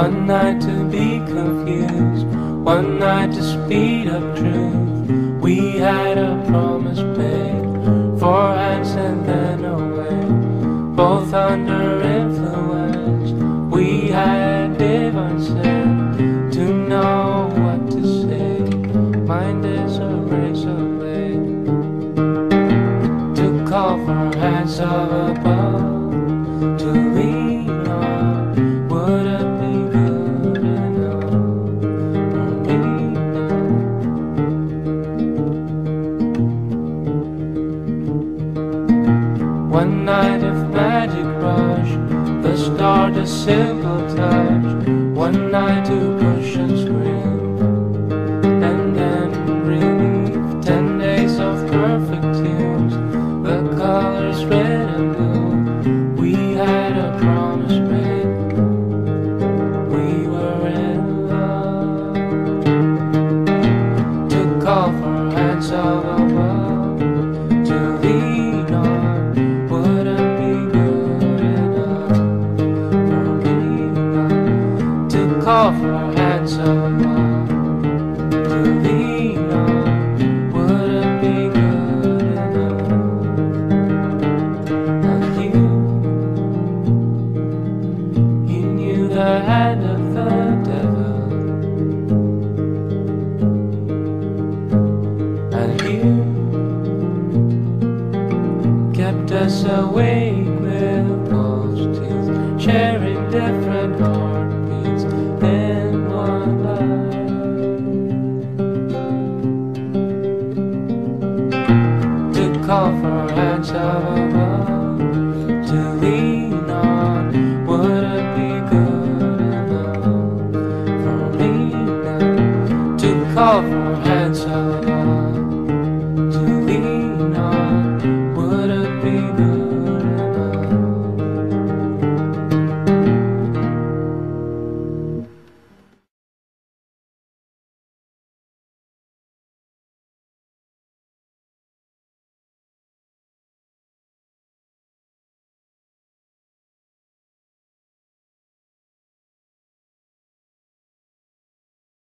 One night to be confused, one night to speed up truth. We had a promise made, for hands and then away, both under influence. We had divine sense to know what to say. Mind is a race away to call for hands of a One night of magic rush, the start a simple touch. One night to push and scream, and then relief. Ten days of perfect tunes, the colors red and blue. We had a promise made, we were in love. To call for hands of To call for hands of above, to lean on, wouldn't be good enough. And you, you knew the hand of the devil. And you kept us awake with false teeth, sharing different heartbeats